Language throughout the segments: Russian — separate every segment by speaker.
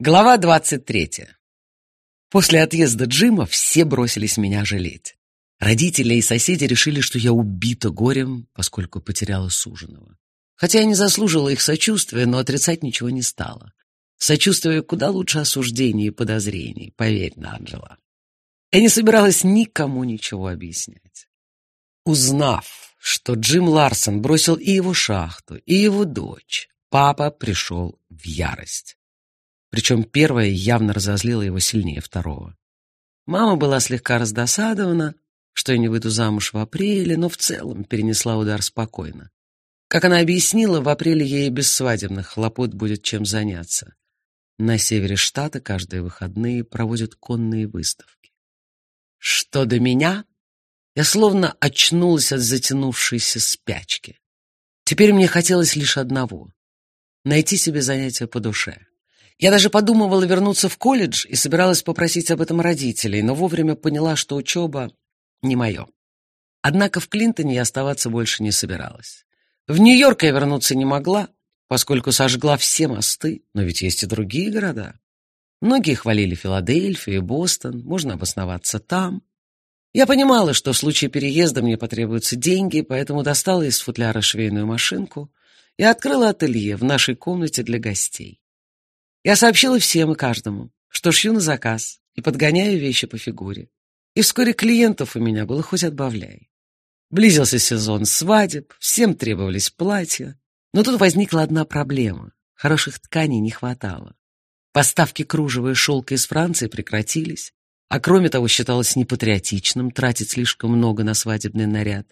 Speaker 1: Глава двадцать третья. После отъезда Джима все бросились меня жалеть. Родители и соседи решили, что я убита горем, поскольку потеряла суженого. Хотя я не заслужила их сочувствия, но отрицать ничего не стала. Сочувствие куда лучше осуждений и подозрений, поверь, Анджела. Я не собиралась никому ничего объяснять. Узнав, что Джим Ларсон бросил и его шахту, и его дочь, папа пришел в ярость. Причем первая явно разозлила его сильнее второго. Мама была слегка раздосадована, что я не выйду замуж в апреле, но в целом перенесла удар спокойно. Как она объяснила, в апреле ей без свадебных хлопот будет чем заняться. На севере штата каждые выходные проводят конные выставки. Что до меня, я словно очнулась от затянувшейся спячки. Теперь мне хотелось лишь одного — найти себе занятие по душе. Я даже подумывала вернуться в колледж и собиралась попросить об этом родителей, но вовремя поняла, что учеба не мое. Однако в Клинтоне я оставаться больше не собиралась. В Нью-Йорк я вернуться не могла, поскольку сожгла все мосты, но ведь есть и другие города. Многие хвалили Филадельфию и Бостон, можно обосноваться там. Я понимала, что в случае переезда мне потребуются деньги, поэтому достала из футляра швейную машинку и открыла ателье в нашей комнате для гостей. Я сообщила всем и каждому, что шью на заказ и подгоняю вещи по фигуре. И вскоре клиентов у меня было хоть отбавляй. Близился сезон свадеб, всем требовались платья. Но тут возникла одна проблема. Хороших тканей не хватало. Поставки кружева и шелка из Франции прекратились, а кроме того считалось непатриотичным тратить слишком много на свадебный наряд.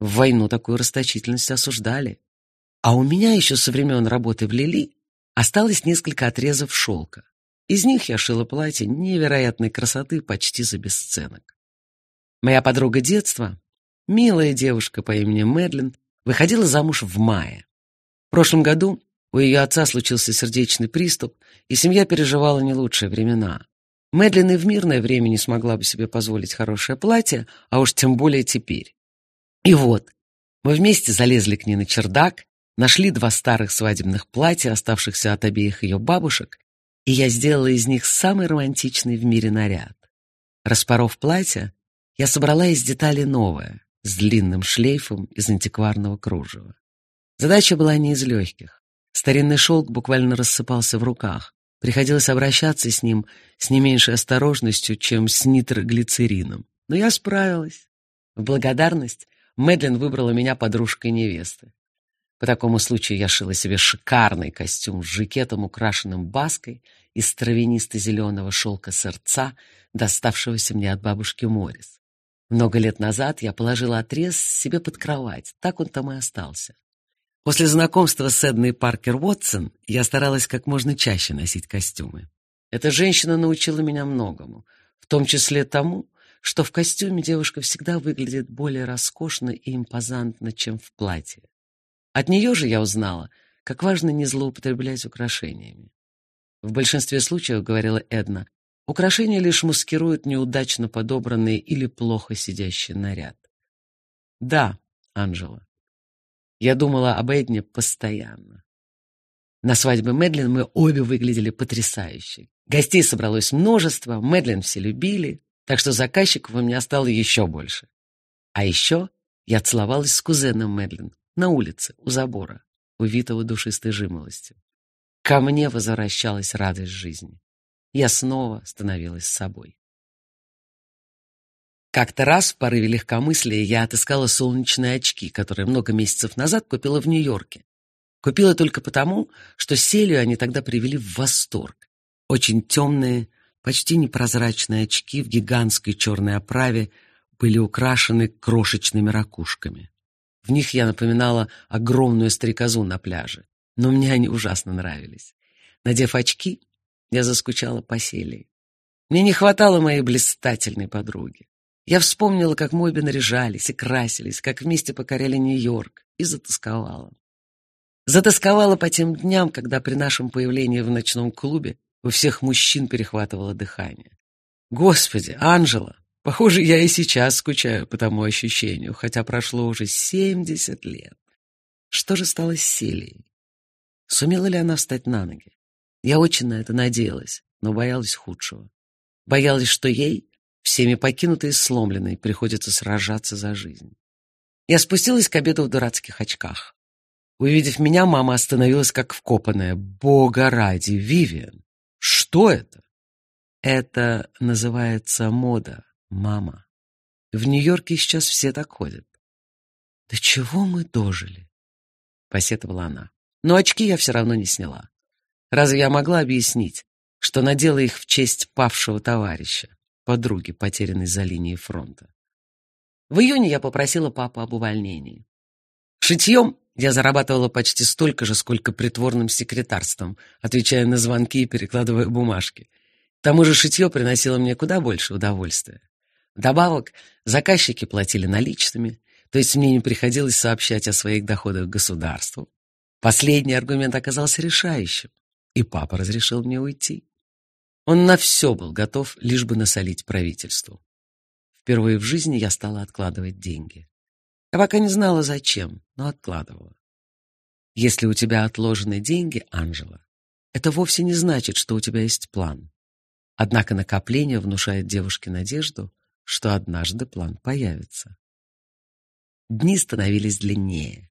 Speaker 1: В войну такую расточительность осуждали. А у меня еще со времен работы в Лили Осталось несколько отрезов шелка. Из них я шила платье невероятной красоты почти за бесценок. Моя подруга детства, милая девушка по имени Мэдлин, выходила замуж в мае. В прошлом году у ее отца случился сердечный приступ, и семья переживала не лучшие времена. Мэдлин и в мирное время не смогла бы себе позволить хорошее платье, а уж тем более теперь. И вот, мы вместе залезли к ней на чердак Нашли два старых свадебных платья, оставшихся от обеих ее бабушек, и я сделала из них самый романтичный в мире наряд. Распоров платье, я собрала из деталей новое, с длинным шлейфом из антикварного кружева. Задача была не из легких. Старинный шелк буквально рассыпался в руках. Приходилось обращаться с ним с не меньшей осторожностью, чем с нитроглицерином. Но я справилась. В благодарность Мэдлин выбрала меня подружкой невесты. По такому случаю я шила себе шикарный костюм с жакетом, украшенным баской из травянисто-зеленого шелка сердца, доставшегося мне от бабушки Морис. Много лет назад я положила отрез себе под кровать, так он там и остался. После знакомства с Эдной Паркер Уотсон я старалась как можно чаще носить костюмы. Эта женщина научила меня многому, в том числе тому, что в костюме девушка всегда выглядит более роскошно и импозантно, чем в платье. От нее же я узнала, как важно не злоупотреблять украшениями. В большинстве случаев, говорила Эдна, украшения лишь маскируют неудачно подобранный или плохо сидящий наряд. Да, Анжела. Я думала об Эдне постоянно. На свадьбе Мэдлин мы обе выглядели потрясающе. Гостей собралось множество, Мэдлин все любили, так что заказчиков у меня стало еще больше. А еще я целовалась с кузеном Мэдлин, на улице, у забора, увитого душистой жимолостью. Ко мне возвращалась радость жизни. Я снова становилась собой. Как-то раз в порыве легкомыслия я отыскала солнечные очки, которые много месяцев назад купила в Нью-Йорке. Купила только потому, что Селию они тогда привели в восторг. Очень темные, почти непрозрачные очки в гигантской черной оправе были украшены крошечными ракушками. В них я напоминала огромную стрекозу на пляже, но мне они ужасно нравились. Надев очки, я заскучала по Селии. Мне не хватало моей блистательной подруги. Я вспомнила, как мы обе наряжались и красились, как вместе покоряли Нью-Йорк, и затасковала. Затасковала по тем дням, когда при нашем появлении в ночном клубе у всех мужчин перехватывало дыхание. Господи, Анжела, Похоже, я и сейчас скучаю по тому ощущению, хотя прошло уже семьдесят лет. Что же стало с Селией? Сумела ли она встать на ноги? Я очень на это надеялась, но боялась худшего. Боялась, что ей, всеми покинутой и сломленной, приходится сражаться за жизнь. Я спустилась к обеду в дурацких очках. Увидев меня, мама остановилась как вкопанная. «Бога ради, Вивиан! Что это?» «Это называется мода, мама. В Нью-Йорке сейчас все так ходят». «До чего мы дожили?» — посетовала она. Но очки я все равно не сняла. Разве я могла объяснить, что надела их в честь павшего товарища, подруги, потерянной за линией фронта? В июне я попросила папу об увольнении. Шитьем я зарабатывала почти столько же, сколько притворным секретарством, отвечая на звонки и перекладывая бумажки. К тому же шитье приносило мне куда больше удовольствия. Вдобавок, заказчики платили наличными, то есть мне не приходилось сообщать о своих доходах государству. Последний аргумент оказался решающим, и папа разрешил мне уйти. Он на все был готов, лишь бы насолить правительству. Впервые в жизни я стала откладывать деньги. Я пока не знала, зачем, но откладывала. Если у тебя отложены деньги, Анжела, это вовсе не значит, что у тебя есть план. Однако накопление внушает девушке надежду, что однажды план появится. Дни становились длиннее.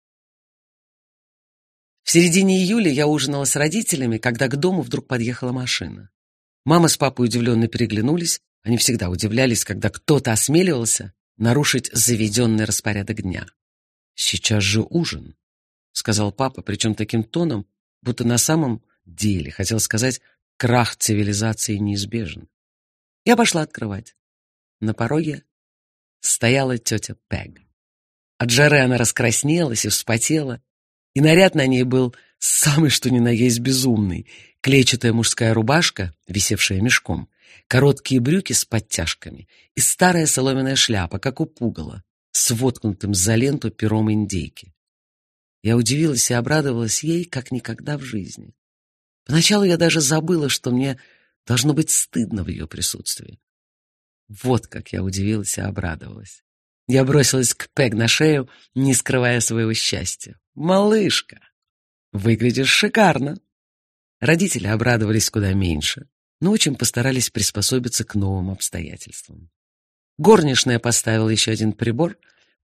Speaker 1: В середине июля я ужинала с родителями, когда к дому вдруг подъехала машина. Мама с папой удивленно переглянулись. Они всегда удивлялись, когда кто-то осмеливался нарушить заведенный распорядок дня. «Сейчас же ужин», — сказал папа, причем таким тоном, будто на самом деле хотел сказать «крах цивилизации неизбежен». Я пошла открывать. На пороге стояла тетя Пег. От жары она раскраснелась и вспотела, и наряд на ней был самый что ни на есть безумный. Клетчатая мужская рубашка, висевшая мешком, короткие брюки с подтяжками и старая соломенная шляпа, как у пугала, с воткнутым за ленту пером индейки. Я удивилась и обрадовалась ей, как никогда в жизни. Поначалу я даже забыла, что мне должно быть стыдно в ее присутствии. Вот как я удивилась и обрадовалась. Я бросилась к Пег на шею, не скрывая своего счастья. «Малышка, выглядишь шикарно!» Родители обрадовались куда меньше, но очень постарались приспособиться к новым обстоятельствам. Горничная поставила еще один прибор.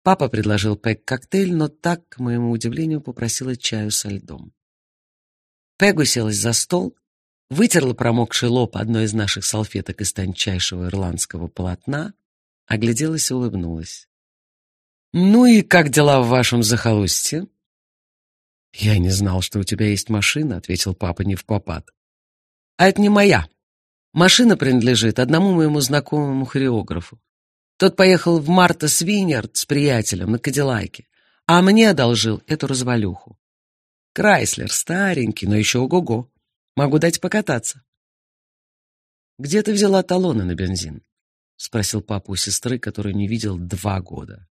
Speaker 1: Папа предложил Пег коктейль, но так, к моему удивлению, попросила чаю со льдом. Пег уселась за стол, вытерла промокший лоб одной из наших салфеток из тончайшего ирландского полотна, огляделась и улыбнулась. «Ну и как дела в вашем захолустье?» «Я не знал, что у тебя есть машина», — ответил папа не в попад. «А это не моя. Машина принадлежит одному моему знакомому хореографу. Тот поехал в Марта Свиньярд с приятелем на Кадиллаке, а мне одолжил эту развалюху. Крайслер старенький, но еще ого-го. Могу дать покататься». «Где ты взяла талоны на бензин?» — спросил папа у сестры, которую не видел два года.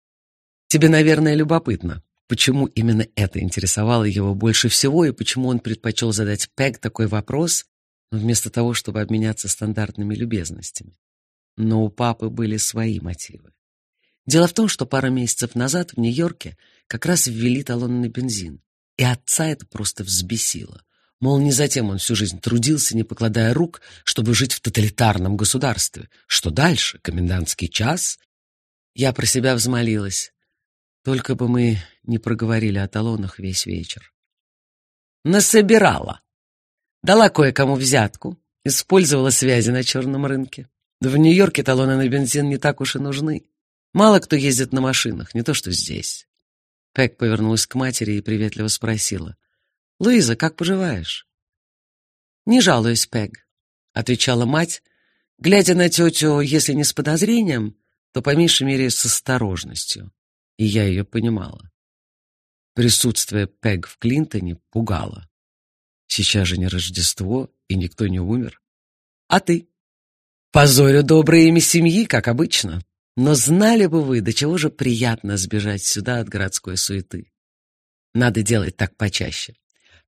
Speaker 1: Тебе, наверное, любопытно, почему именно это интересовало его больше всего и почему он предпочел задать Пэг такой вопрос, вместо того, чтобы обменяться стандартными любезностями. Но у папы были свои мотивы. Дело в том, что пару месяцев назад в Нью-Йорке как раз ввели талон на бензин, и отца это просто взбесило. Мол, не затем он всю жизнь трудился, не покладая рук, чтобы жить в тоталитарном государстве. Что дальше? Комендантский час? Я про себя взмолилась. Только бы мы не проговорили о талонах весь вечер. Насобирала. Дала кое-кому взятку, использовала связи на черном рынке. В Нью-Йорке талоны на бензин не так уж и нужны. Мало кто ездит на машинах, не то что здесь. Пэк повернулась к матери и приветливо спросила. «Луиза, как поживаешь?» «Не жалуюсь, Пэг», — отвечала мать, глядя на тетю, если не с подозрением, то по меньшей мере с осторожностью и я ее понимала. Присутствие Пег в Клинтоне пугало. Сейчас же не Рождество, и никто не умер. А ты? Позорю доброе имя семьи, как обычно. Но знали бы вы, до чего же приятно сбежать сюда от городской суеты. Надо делать так почаще.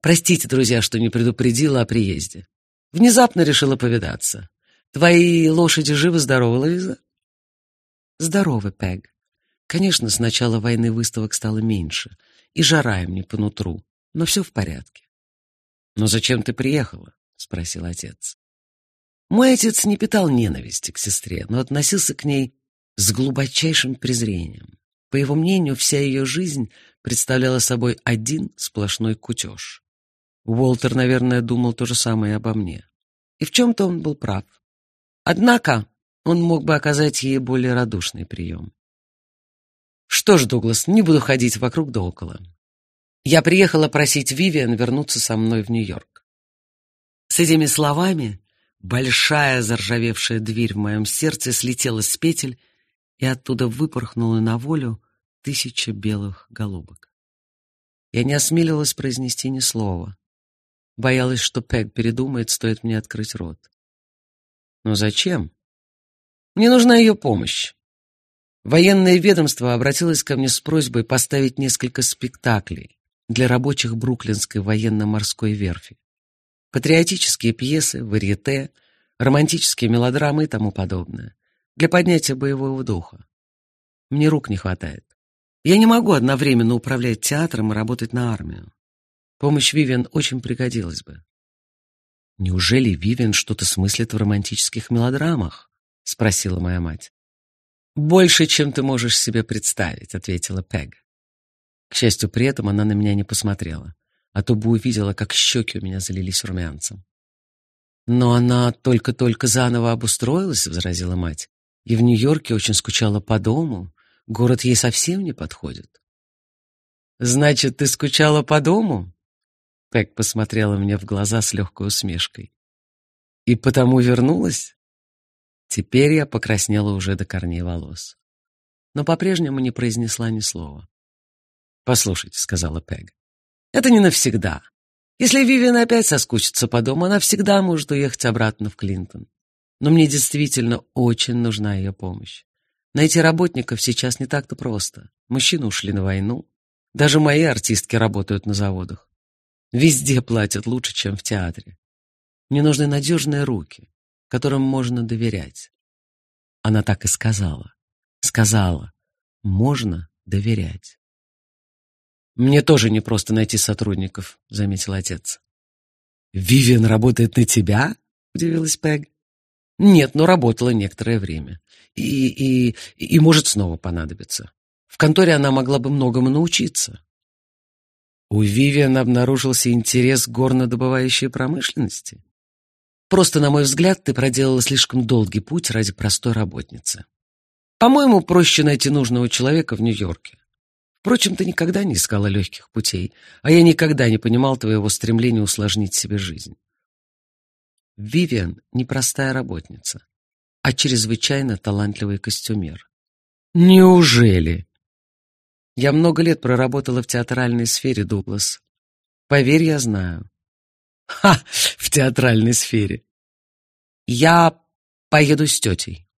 Speaker 1: Простите, друзья, что не предупредила о приезде. Внезапно решила повидаться. Твои лошади живы-здоровы, Луиза? Здоровы, Пег. Конечно, с начала войны выставок стало меньше, и жара им не по нутру, но все в порядке. Но зачем ты приехала? спросил отец. Мой отец не питал ненависти к сестре, но относился к ней с глубочайшим презрением. По его мнению, вся ее жизнь представляла собой один сплошной кутеж. Уолтер, наверное, думал то же самое обо мне. И в чем-то он был прав. Однако он мог бы оказать ей более радушный прием. Что ж, Дуглас, не буду ходить вокруг да около. Я приехала просить Вивиан вернуться со мной в Нью-Йорк. С этими словами большая заржавевшая дверь в моем сердце слетела с петель, и оттуда выпорхнула на волю тысяча белых голубок. Я не осмеливалась произнести ни слова. Боялась, что Пэг передумает, стоит мне открыть рот. Но зачем? Мне нужна ее помощь. Военное ведомство обратилось ко мне с просьбой поставить несколько спектаклей для рабочих Бруклинской военно-морской верфи. Патриотические пьесы, варьете, романтические мелодрамы и тому подобное. Для поднятия боевого духа. Мне рук не хватает. Я не могу одновременно управлять театром и работать на армию. Помощь Вивиан очень пригодилась бы. Неужели Вивиан что-то смыслит в романтических мелодрамах? спросила моя мать. Больше, чем ты можешь себе представить, ответила Пег. К счастью, при этом она на меня не посмотрела, а то бы увидела, как щеки у меня залились румянцем. Но она только-только заново обустроилась, возразила мать, и в Нью-Йорке очень скучала по дому. Город ей совсем не подходит. Значит, ты скучала по дому? Пэк посмотрела мне в глаза с легкой усмешкой. И потому вернулась? Теперь я покраснела уже до корней волос. Но по-прежнему не произнесла ни слова. «Послушайте», — сказала Пэг, — «это не навсегда. Если Вивиан опять соскучится по дому, она всегда может уехать обратно в Клинтон. Но мне действительно очень нужна ее помощь. Найти работников сейчас не так-то просто. Мужчины ушли на войну. Даже мои артистки работают на заводах. Везде платят лучше, чем в театре. Мне нужны надежные руки, которым можно доверять. Она так и сказала. Сказала, можно доверять. Мне тоже не просто найти сотрудников, заметил отец. Вивиан работает на тебя? удивилась Пэг. Нет, но работала некоторое время. И, и, и может снова понадобиться. В конторе она могла бы многому научиться. У Вивиан обнаружился интерес к горнодобывающей промышленности. Просто, на мой взгляд, ты проделала слишком долгий путь ради простой работницы. По-моему, проще найти нужного человека в Нью-Йорке. Впрочем, ты никогда не искала легких путей, а я никогда не понимал твоего стремления усложнить себе жизнь. Вивиан — непростая работница, а чрезвычайно талантливый костюмер. Неужели? Я много лет проработала в театральной сфере, Дуглас. Поверь, я знаю. Ха, в театральной сфере. Я поеду с тетей.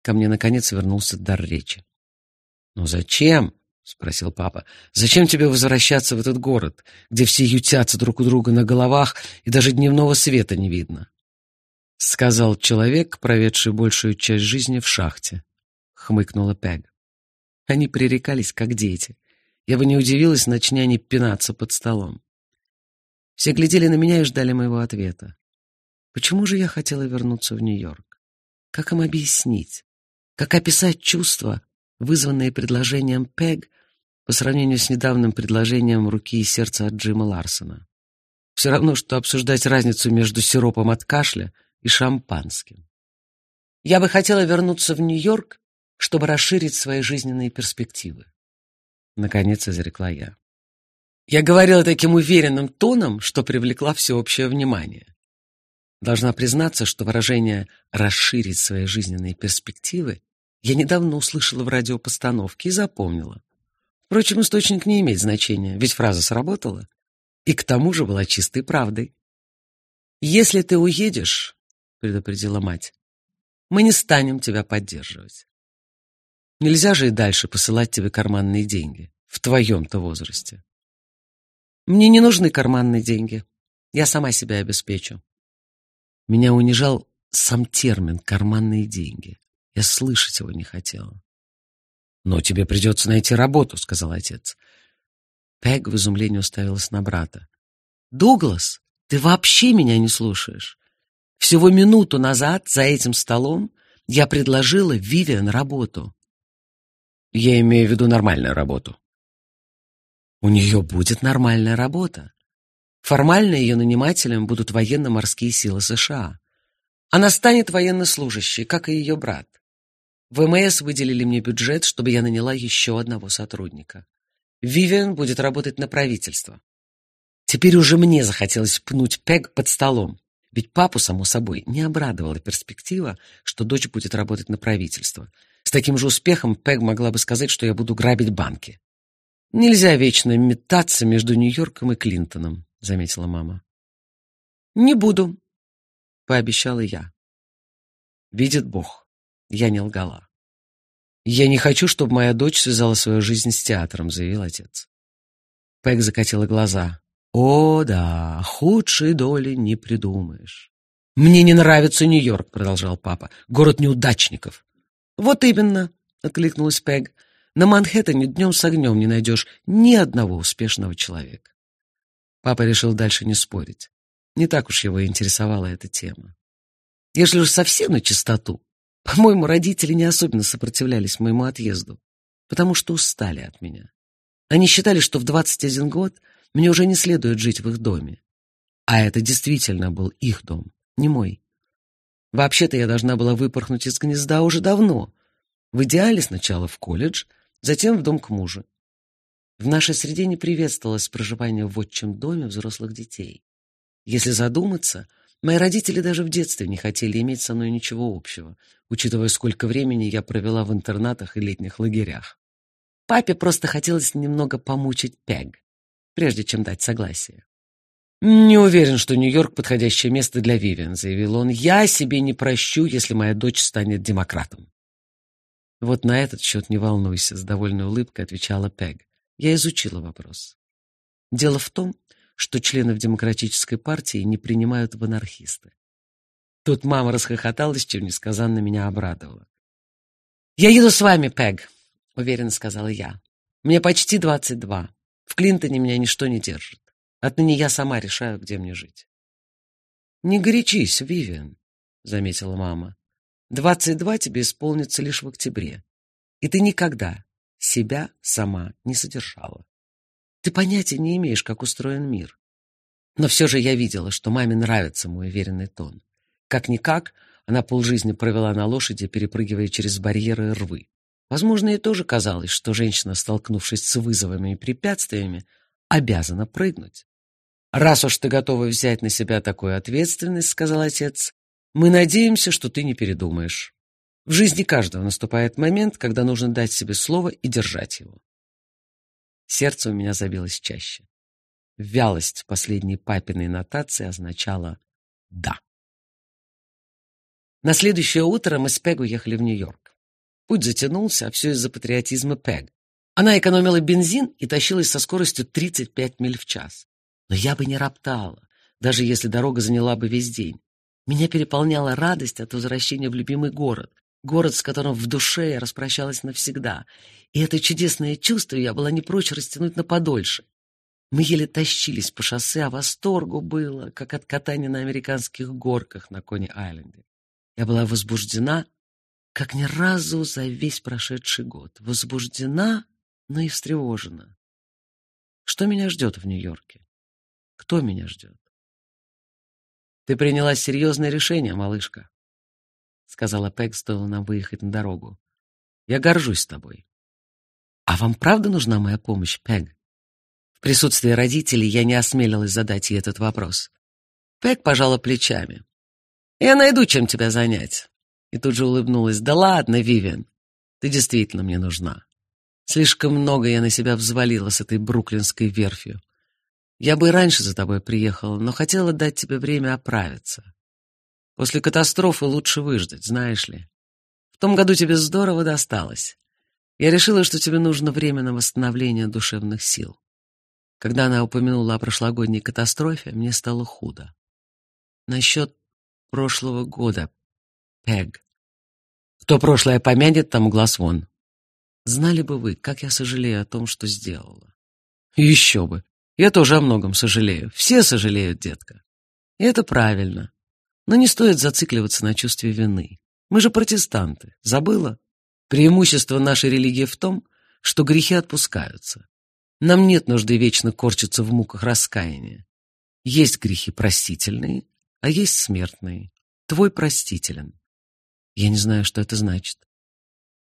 Speaker 1: Ко мне, наконец, вернулся дар речи. «Ну зачем?» — спросил папа. «Зачем тебе возвращаться в этот город, где все ютятся друг у друга на головах и даже дневного света не видно?» — сказал человек, проведший большую часть жизни в шахте. Хмыкнула Пег. Они пререкались, как дети. Я бы не удивилась, начни они пинаться под столом. Все глядели на меня и ждали моего ответа. Почему же я хотела вернуться в Нью-Йорк? Как им объяснить? Как описать чувства, вызванные предложением Пег по сравнению с недавним предложением руки и сердца от Джима Ларсона. Все равно, что обсуждать разницу между сиропом от кашля и шампанским. Я бы хотела вернуться в Нью-Йорк, чтобы расширить свои жизненные перспективы. Наконец изрекла я. Я говорила таким уверенным тоном, что привлекла всеобщее внимание. Должна признаться, что выражение «расширить свои жизненные перспективы» я недавно услышала в радиопостановке и запомнила. Впрочем, источник не имеет значения, ведь фраза сработала. И к тому же была чистой правдой. «Если ты уедешь, — предупредила мать, — мы не станем тебя поддерживать. Нельзя же и дальше посылать тебе карманные деньги в твоем-то возрасте. Мне не нужны карманные деньги. Я сама себя обеспечу. Меня унижал сам термин «карманные деньги». Я слышать его не хотела. «Но тебе придется найти работу», — сказал отец. Пэг в изумлении уставилась на брата. «Дуглас, Ты вообще меня не слушаешь. Всего минуту назад за этим столом я предложила Вивиан работу. Я имею в виду нормальную работу. У нее будет нормальная работа. Формально ее нанимателем будут военно-морские силы США. Она станет военнослужащей, как и ее брат. ВМС выделили мне бюджет, чтобы я наняла еще одного сотрудника. Вивиан будет работать на правительство. Теперь уже мне захотелось пнуть Пег под столом. Ведь папу, само собой, не обрадовала перспектива, что дочь будет работать на правительство. С таким же успехом Пег могла бы сказать, что я буду грабить банки. Нельзя вечно метаться между Нью-Йорком и Клинтоном, заметила мама. Не буду, пообещала я. Видит Бог, я не лгала. Я не хочу, чтобы моя дочь связала свою жизнь с театром, заявил отец. Пег закатила глаза. О, да, худшей доли не придумаешь. Мне не нравится Нью-Йорк, продолжал папа. Город неудачников. Вот именно, откликнулась Пег. На Манхэттене днем с огнем не найдешь ни одного успешного человека. Папа решил дальше не спорить. Не так уж его интересовала эта тема. Если уж совсем на чистоту, по-моему, родители не особенно сопротивлялись моему отъезду, потому что устали от меня. Они считали, что в 21 год мне уже не следует жить в их доме. А это действительно был их дом, не мой. Вообще-то я должна была выпорхнуть из гнезда уже давно. В идеале сначала в колледж, затем в дом к мужу. В нашей среде не приветствовалось проживание в отчим доме взрослых детей. Если задуматься, мои родители даже в детстве не хотели иметь со мной ничего общего, учитывая, сколько времени я провела в интернатах и летних лагерях. Папе просто хотелось немного помучить Пег прежде чем дать согласие. «Не уверен, что Нью-Йорк — подходящее место для Вивиан», — заявил он. «Я себе не прощу, если моя дочь станет демократом». «Вот на этот счет не волнуйся», — с довольной улыбкой отвечала Пег. «Я изучила вопрос. Дело в том, что членов демократической партии не принимают в анархисты. Тут мама расхохоталась, чем несказанно меня обрадовала. «Я еду с вами, Пег», — уверенно сказала я. «Мне почти двадцать два. В Клинтоне меня ничто не держит. Отныне я сама решаю, где мне жить. Не горячись, Вивиан, заметила мама. Двадцать два тебе исполнится лишь в октябре, и ты никогда себя сама не содержала. Ты понятия не имеешь, как устроен мир. Но все же я видела, что маме нравится мой уверенный тон. Как-никак, она полжизни провела на лошади, перепрыгивая через барьеры и рвы. Возможно, ей тоже казалось, что женщина, столкнувшись с вызовами и препятствиями, обязана прыгнуть. «Раз уж ты готова взять на себя такую ответственность, — сказал отец, — мы надеемся, что ты не передумаешь. В жизни каждого наступает момент, когда нужно дать себе слово и держать его». Сердце у меня забилось чаще. Вялость последней папиной нотации означала «да». На следующее утро мы с Пег уехали в Нью-Йорк. Путь затянулся, а все из-за патриотизма Пег. Она экономила бензин и тащилась со скоростью 35 миль в час. Но я бы не роптала, даже если дорога заняла бы весь день. Меня переполняла радость от возвращения в любимый город, город, с которым в душе я распрощалась навсегда. И это чудесное чувство я была не прочь растянуть на подольше. Мы еле тащились по шоссе, а восторгу было, как от катания на американских горках на Кони-Айленде. Я была возбуждена как ни разу за весь прошедший год. Возбуждена, но и встревожена. Что меня ждет в Нью-Йорке? Кто меня ждет? Ты приняла серьезное решение, малышка, сказала Пэг, стоило нам выехать на дорогу. Я горжусь тобой. А вам правда нужна моя помощь, Пэг? В присутствии родителей я не осмелилась задать ей этот вопрос. Пэг пожала плечами. Я найду, чем тебя занять. И тут же улыбнулась. «Да ладно, Вивиан, ты действительно мне нужна. Слишком много я на себя взвалила с этой бруклинской верфью. Я бы и раньше за тобой приехала, но хотела дать тебе время оправиться. После катастрофы лучше выждать, знаешь ли. В том году тебе здорово досталось. Я решила, что тебе нужно время на восстановление душевных сил. Когда она упомянула о прошлогодней катастрофе, мне стало худо. Насчет прошлого года, Пег. Кто прошлое помянет, тому глаз вон. Знали бы вы, как я сожалею о том, что сделала. Еще бы. Я тоже о многом сожалею. Все сожалеют, детка. И это правильно. Но не стоит зацикливаться на чувстве вины. Мы же протестанты. Забыла? Преимущество нашей религии в том, что грехи отпускаются. Нам нет нужды вечно корчиться в муках раскаяния. Есть грехи простительные, а есть смертные. Твой простителен. Я не знаю, что это значит.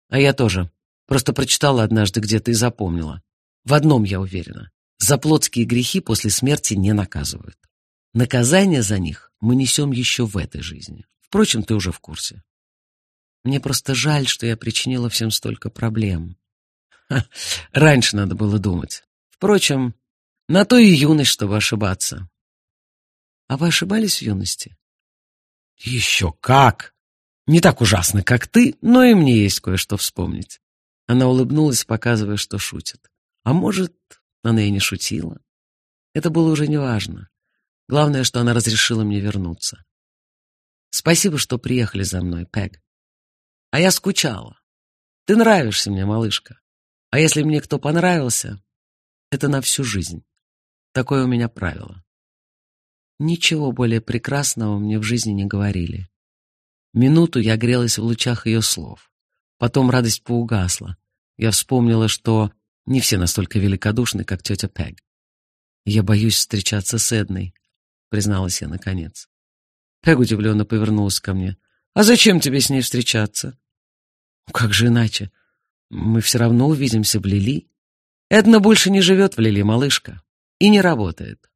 Speaker 1: А я тоже. Просто прочитала однажды где-то и запомнила. В одном я уверена. За плотские грехи после смерти не наказывают. Наказание за них мы несем еще в этой жизни. Впрочем, ты уже в курсе. Мне просто жаль, что я причинила всем столько проблем. Ха, раньше надо было думать. Впрочем, на то и юность, чтобы ошибаться. А вы ошибались в юности? Еще как! Не так ужасно, как ты, но и мне есть кое-что вспомнить. Она улыбнулась, показывая, что шутит. А может, она и не шутила. Это было уже неважно. Главное, что она разрешила мне вернуться. Спасибо, что приехали за мной, Пэг. А я скучала. Ты нравишься мне, малышка. А если мне кто понравился, это на всю жизнь. Такое у меня правило. Ничего более прекрасного мне в жизни не говорили. Минуту я грелась в лучах ее слов. Потом радость поугасла. Я вспомнила, что не все настолько великодушны, как тетя Пэг. «Я боюсь встречаться с Эдной», — призналась я наконец. Пэг удивленно повернулась ко мне. «А зачем тебе с ней встречаться?» «Как же иначе? Мы все равно увидимся в Лили. Эдна больше не живет в Лили, малышка, и не работает.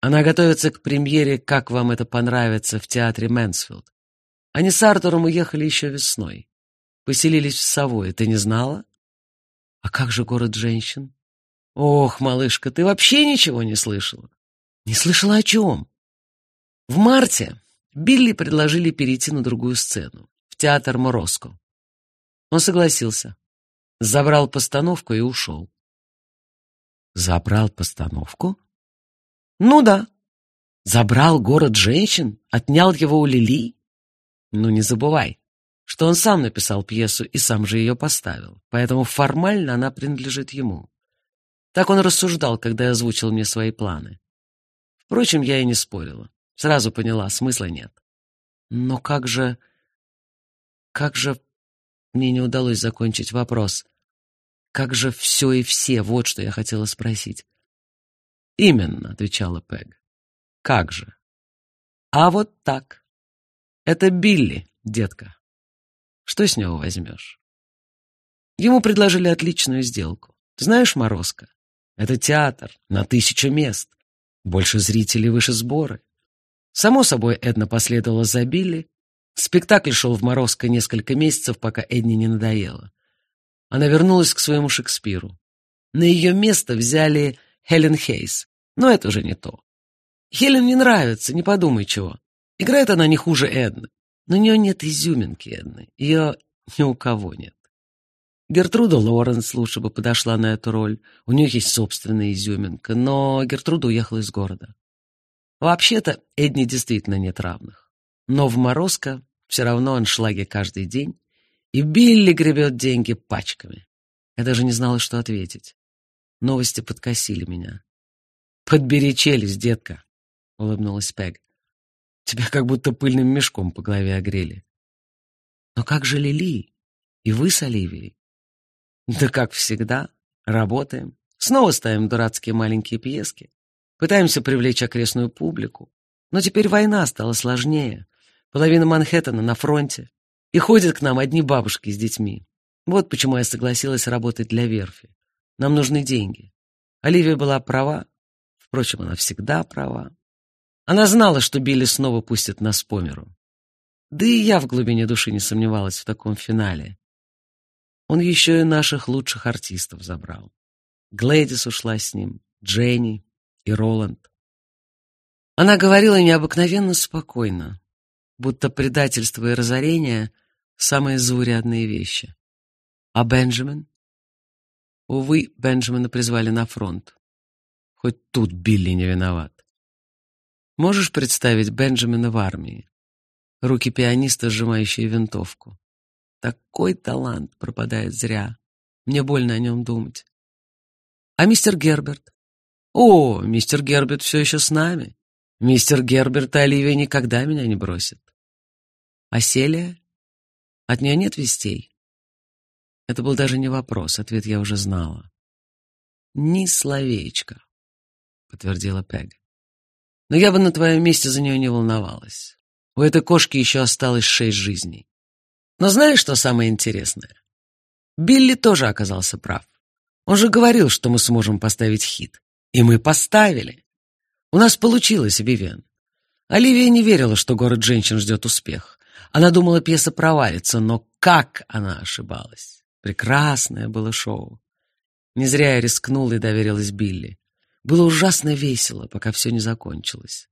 Speaker 1: Она готовится к премьере «Как вам это понравится» в театре Мэнсфилд. Они с Артуром уехали еще весной. Поселились в Савое. Ты не знала? А как же город женщин? Ох, малышка, ты вообще ничего не слышала? Не слышала о чем? В марте Билли предложили перейти на другую сцену, в театр Мороско. Он согласился. Забрал постановку и ушел. Забрал постановку? Ну да. Забрал город женщин, отнял его у Лили. Ну, не забывай, что он сам написал пьесу и сам же ее поставил, поэтому формально она принадлежит ему. Так он рассуждал, когда озвучил мне свои планы. Впрочем, я и не спорила. Сразу поняла, смысла нет. Но как же... Как же... Мне не удалось закончить вопрос. Как же все и все, вот что я хотела спросить. «Именно», — отвечала Пэг. «Как же?» «А вот так. Это Билли, детка. Что с него возьмешь? Ему предложили отличную сделку. Знаешь, Морозко, это театр на тысячу мест. Больше зрителей, выше сборы. Само собой, Эдна последовала за Билли. Спектакль шел в Морозко несколько месяцев, пока Эдне не надоело. Она вернулась к своему Шекспиру. На ее место взяли Хелен Хейс, но это уже не то. Хелен не нравится, не подумай чего. Играет она не хуже Эдны, но у нее нет изюминки Эдны. Ее ни у кого нет. Гертруда Лоренс лучше бы подошла на эту роль. У нее есть собственная изюминка, но Гертруда уехала из города. Вообще-то Эдни действительно нет равных. Но в Морозко все равно аншлаги каждый день, и Билли гребет деньги пачками. Я даже не знала, что ответить. Новости подкосили меня. «Подбери челюсть, детка», — улыбнулась Пег. Тебя как будто пыльным мешком по голове огрели. Но как же Лили? И вы с Оливией? Да как всегда. Работаем. Снова ставим дурацкие маленькие пьески. Пытаемся привлечь окрестную публику. Но теперь война стала сложнее. Половина Манхэттена на фронте. И ходят к нам одни бабушки с детьми. Вот почему я согласилась работать для верфи. Нам нужны деньги. Оливия была права. Впрочем, она всегда права. Она знала, что Билли снова пустит нас по миру. Да и я в глубине души не сомневалась в таком финале. Он еще и наших лучших артистов забрал. Глэдис ушла с ним, Дженни и Роланд. Она говорила необыкновенно спокойно, будто предательство и разорение — самые заурядные вещи. А Бенджамин? Увы, Бенджамина призвали на фронт. Хоть тут Билли не виноват. Можешь представить Бенджамина в армии? Руки пианиста, сжимающие винтовку. Такой талант пропадает зря. Мне больно о нем думать. А мистер Герберт? О, мистер Герберт все еще с нами. Мистер Герберт и Оливия никогда меня не бросят. А Селия? От нее нет вестей? Это был даже не вопрос, ответ я уже знала. «Ни словечко», — подтвердила Пег. «Но я бы на твоем месте за нее не волновалась. У этой кошки еще осталось шесть жизней. Но знаешь, что самое интересное? Билли тоже оказался прав. Он же говорил, что мы сможем поставить хит. И мы поставили. У нас получилось, Вивиан. Оливия не верила, что город женщин ждет успех. Она думала, пьеса провалится, но как она ошибалась. Прекрасное было шоу. Не зря я рискнула и доверилась Билли. Было ужасно весело, пока все не закончилось.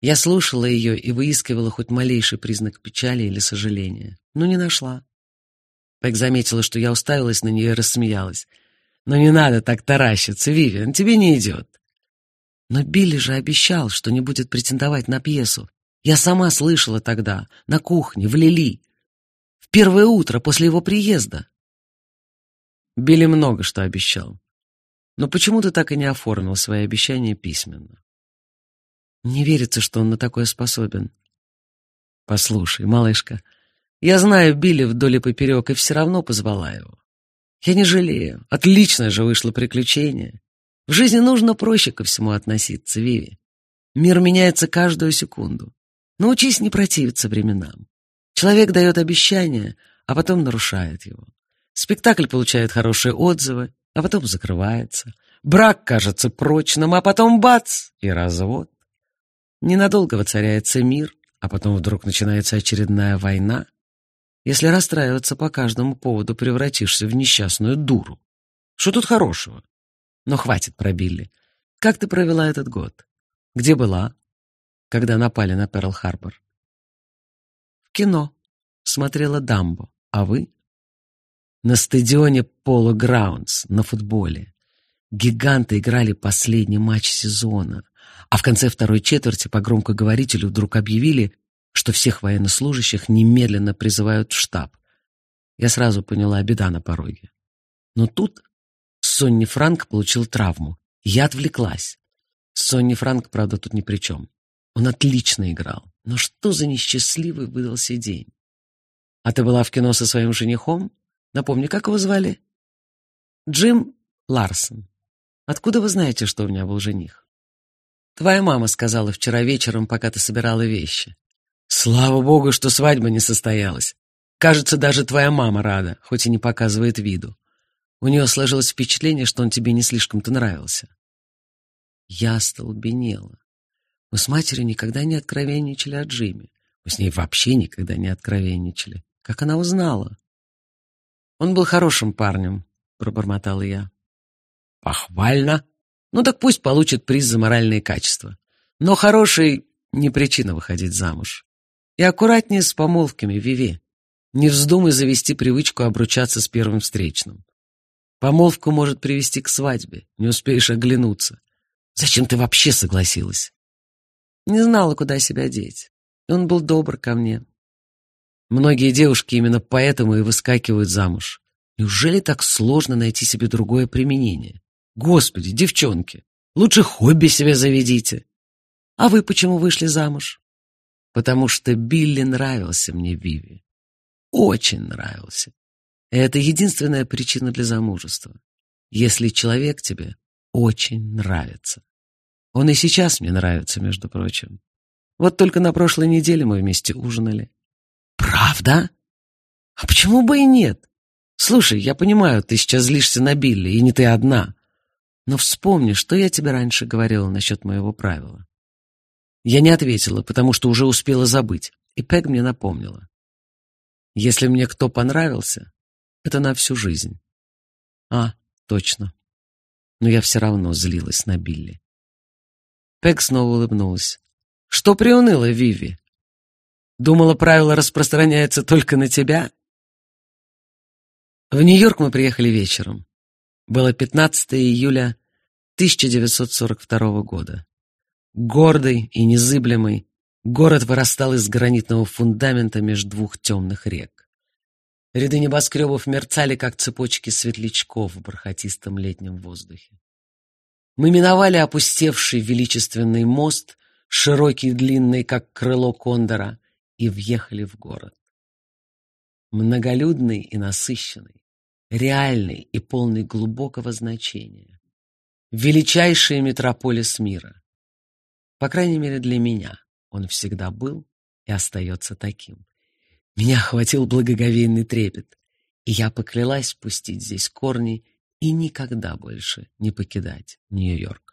Speaker 1: Я слушала ее и выискивала хоть малейший признак печали или сожаления, но не нашла. Пэк заметила, что я уставилась на нее и рассмеялась. «Но не надо так таращиться, Вивиан, тебе не идет». Но Билли же обещал, что не будет претендовать на пьесу. Я сама слышала тогда, на кухне, в Лили. В первое утро после его приезда. Билли много что обещал. Но почему ты так и не оформил свои обещания письменно? Не верится, что он на такое способен. Послушай, малышка, я знаю Билли вдоль и поперек, и все равно позвала его. Я не жалею. Отличное же вышло приключение. В жизни нужно проще ко всему относиться, Виви. Мир меняется каждую секунду. Научись не противиться временам. Человек дает обещание, а потом нарушает его. Спектакль получает хорошие отзывы, а потом закрывается. Брак кажется прочным, а потом бац — и развод. Ненадолго воцаряется мир, а потом вдруг начинается очередная война. Если расстраиваться по каждому поводу, превратишься в несчастную дуру. Что тут хорошего? Но хватит про Билли. Как ты провела этот год? Где была? Когда напали на Перл-Харбор? В кино. Смотрела Дамбо. А вы? На стадионе Поло Граундс, на футболе. Гиганты играли последний матч сезона. А в конце второй четверти по громкоговорителю вдруг объявили, что всех военнослужащих немедленно призывают в штаб. Я сразу поняла, беда на пороге. Но тут Сонни Франк получил травму. Я отвлеклась. Сонни Франк, правда, тут ни при чем. Он отлично играл. Но что за несчастливый выдался день? А ты была в кино со своим женихом? Напомни, как его звали? Джим Ларсон. Откуда вы знаете, что у меня был жених? Твоя мама сказала вчера вечером, пока ты собирала вещи. Слава богу, что свадьба не состоялась. Кажется, даже твоя мама рада, хоть и не показывает виду. У нее сложилось впечатление, что он тебе не слишком-то нравился. Я остолбенела. Мы с матерью никогда не откровенничали о Джиме. Мы с ней вообще никогда не откровенничали. Как она узнала? Он был хорошим парнем, пробормотала я. Похвально. Ну так пусть получит приз за моральные качества. Но хороший не причина выходить замуж. И аккуратнее с помолвками, Виви. Не вздумай завести привычку обручаться с первым встречным. Помолвку может привести к свадьбе, не успеешь оглянуться. Зачем ты вообще согласилась? Не знала, куда себя деть. Он был добр ко мне. Многие девушки именно поэтому и выскакивают замуж. Неужели так сложно найти себе другое применение? Господи, девчонки, лучше хобби себе заведите. А вы почему вышли замуж? Потому что Билли нравился мне, Виви. Очень нравился. И это единственная причина для замужества. Если человек тебе очень нравится. Он и сейчас мне нравится, между прочим. Вот только на прошлой неделе мы вместе ужинали. Правда? А почему бы и нет? Слушай, я понимаю, ты сейчас злишься на Билли, и не ты одна. Но вспомни, что я тебе раньше говорила насчет моего правила. Я не ответила, потому что уже успела забыть, и Пег мне напомнила. Если мне кто понравился, это на всю жизнь. А, точно. Но я все равно злилась на Билли. Пег снова улыбнулась. Что приуныла, Виви? Думала, правило распространяется только на тебя? В Нью-Йорк мы приехали вечером. Было 15 июля 1942 года. Гордый и незыблемый, город вырастал из гранитного фундамента между двух темных рек. Ряды небоскребов мерцали, как цепочки светлячков в бархатистом летнем воздухе. Мы миновали опустевший величественный мост, широкий и длинный, как крыло кондора, и въехали в город. Многолюдный и насыщенный, реальный и полный глубокого значения. Величайший метрополис мира. По крайней мере, для меня он всегда был и остается таким. Меня охватил благоговейный трепет, и я поклялась пустить здесь корни и никогда больше не покидать Нью-Йорк.